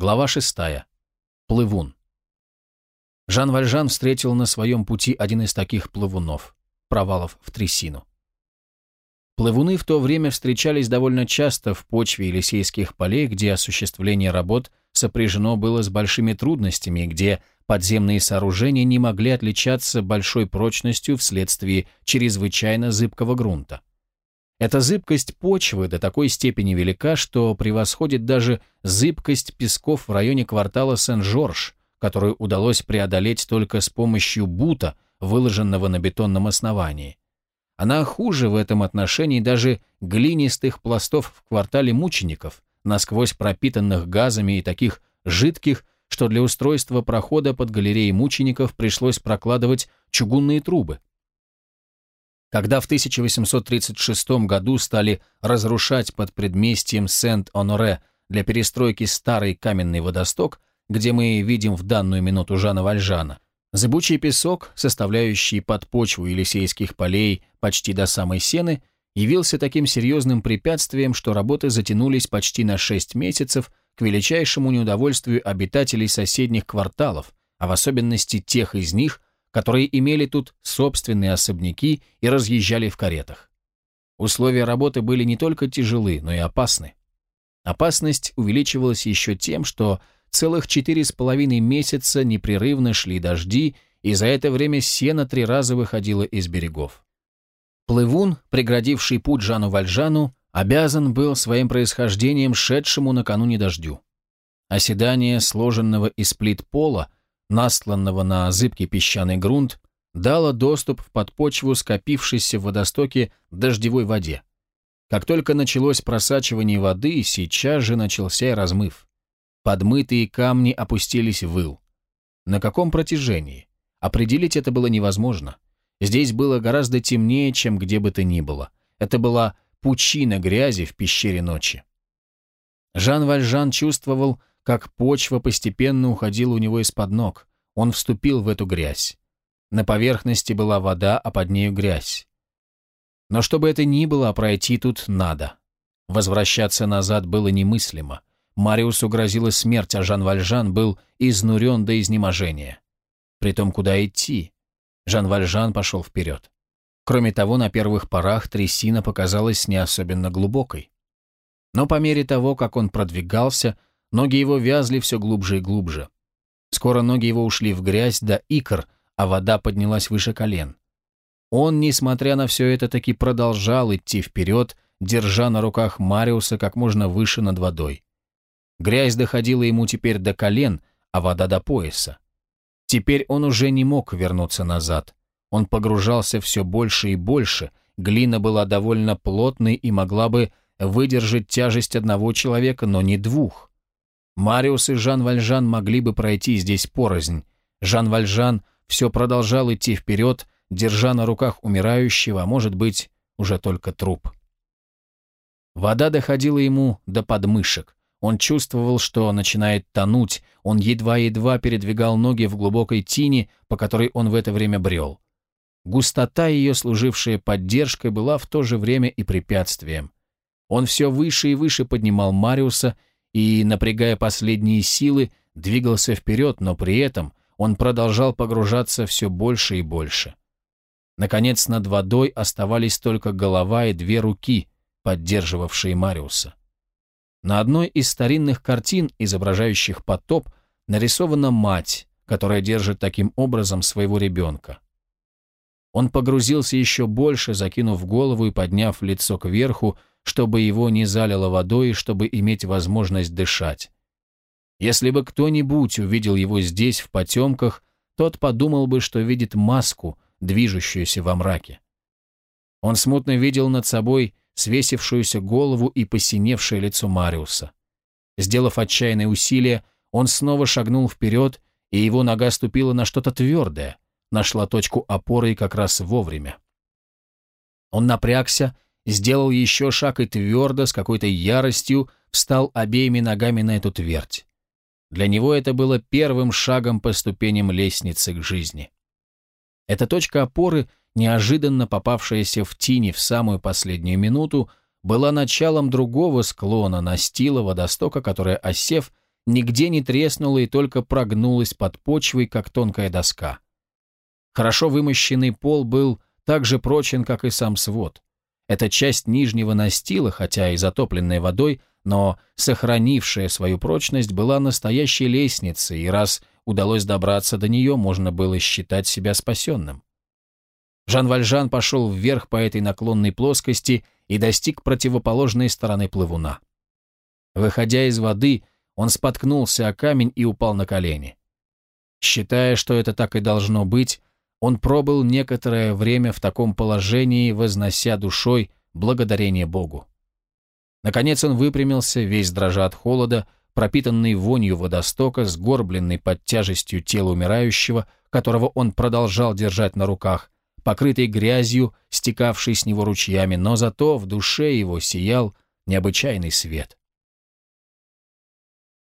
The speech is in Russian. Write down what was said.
Глава шестая. Плывун. Жан Вальжан встретил на своем пути один из таких плывунов, провалов в трясину. Плывуны в то время встречались довольно часто в почве Елисейских полей, где осуществление работ сопряжено было с большими трудностями, где подземные сооружения не могли отличаться большой прочностью вследствие чрезвычайно зыбкого грунта. Эта зыбкость почвы до такой степени велика, что превосходит даже зыбкость песков в районе квартала Сен-Жорж, которую удалось преодолеть только с помощью бута, выложенного на бетонном основании. Она хуже в этом отношении даже глинистых пластов в квартале мучеников, насквозь пропитанных газами и таких жидких, что для устройства прохода под галереей мучеников пришлось прокладывать чугунные трубы. Когда в 1836 году стали разрушать под предместьем Сент-Оноре для перестройки старый каменный водосток, где мы видим в данную минуту Жана Вальжана, зыбучий песок, составляющий подпочву Елисейских полей почти до самой сены, явился таким серьезным препятствием, что работы затянулись почти на 6 месяцев к величайшему неудовольствию обитателей соседних кварталов, а в особенности тех из них, которые имели тут собственные особняки и разъезжали в каретах. Условия работы были не только тяжелы, но и опасны. Опасность увеличивалась еще тем, что целых четыре с половиной месяца непрерывно шли дожди, и за это время сено три раза выходило из берегов. Плывун, преградивший путь Жану Вальжану, обязан был своим происхождением шедшему накануне дождю. Оседание сложенного из плит пола насланного на зыбкий песчаный грунт, дало доступ в подпочву скопившейся в водостоке дождевой воде. Как только началось просачивание воды, сейчас же начался размыв. Подмытые камни опустились в ил. На каком протяжении? Определить это было невозможно. Здесь было гораздо темнее, чем где бы то ни было. Это была пучина грязи в пещере ночи. Жан Вальжан чувствовал, как почва постепенно уходила у него из-под ног. Он вступил в эту грязь. На поверхности была вода, а под нею грязь. Но чтобы это ни было, пройти тут надо. Возвращаться назад было немыслимо. Мариусу грозила смерть, а Жан Вальжан был изнурен до изнеможения. Притом, куда идти? Жан Вальжан пошел вперед. Кроме того, на первых порах трясина показалась не особенно глубокой. Но по мере того, как он продвигался, Ноги его вязли все глубже и глубже. Скоро ноги его ушли в грязь до икр, а вода поднялась выше колен. Он, несмотря на все это, таки продолжал идти вперед, держа на руках Мариуса как можно выше над водой. Грязь доходила ему теперь до колен, а вода до пояса. Теперь он уже не мог вернуться назад. Он погружался все больше и больше, глина была довольно плотной и могла бы выдержать тяжесть одного человека, но не двух. Мариус и Жан Вальжан могли бы пройти здесь порознь. Жан Вальжан все продолжал идти вперед, держа на руках умирающего, а может быть, уже только труп. Вода доходила ему до подмышек. Он чувствовал, что начинает тонуть, он едва-едва передвигал ноги в глубокой тине, по которой он в это время брел. Густота ее, служившая поддержкой, была в то же время и препятствием. Он все выше и выше поднимал Мариуса, и, напрягая последние силы, двигался вперед, но при этом он продолжал погружаться все больше и больше. Наконец, над водой оставались только голова и две руки, поддерживавшие Мариуса. На одной из старинных картин, изображающих потоп, нарисована мать, которая держит таким образом своего ребенка. Он погрузился еще больше, закинув голову и подняв лицо кверху, чтобы его не залило водой и чтобы иметь возможность дышать. Если бы кто-нибудь увидел его здесь, в потемках, тот подумал бы, что видит маску, движущуюся во мраке. Он смутно видел над собой свесившуюся голову и посиневшее лицо Мариуса. Сделав отчаянное усилие, он снова шагнул вперед, и его нога ступила на что-то твердое, нашла точку опоры как раз вовремя. Он напрягся сделал еще шаг и твердо, с какой-то яростью, встал обеими ногами на эту твердь. Для него это было первым шагом по ступеням лестницы к жизни. Эта точка опоры, неожиданно попавшаяся в тени в самую последнюю минуту, была началом другого склона настила водостока, которая, осев, нигде не треснула и только прогнулась под почвой, как тонкая доска. Хорошо вымощенный пол был так же прочен, как и сам свод. Эта часть нижнего настила, хотя и затопленная водой, но сохранившая свою прочность, была настоящей лестницей, и раз удалось добраться до нее, можно было считать себя спасенным. Жан Вальжан пошел вверх по этой наклонной плоскости и достиг противоположной стороны плывуна. Выходя из воды, он споткнулся о камень и упал на колени. Считая, что это так и должно быть, он пробыл некоторое время в таком положении, вознося душой благодарение Богу. Наконец он выпрямился, весь дрожа от холода, пропитанный вонью водостока, сгорбленный под тяжестью тела умирающего, которого он продолжал держать на руках, покрытый грязью, стекавшей с него ручьями, но зато в душе его сиял необычайный свет.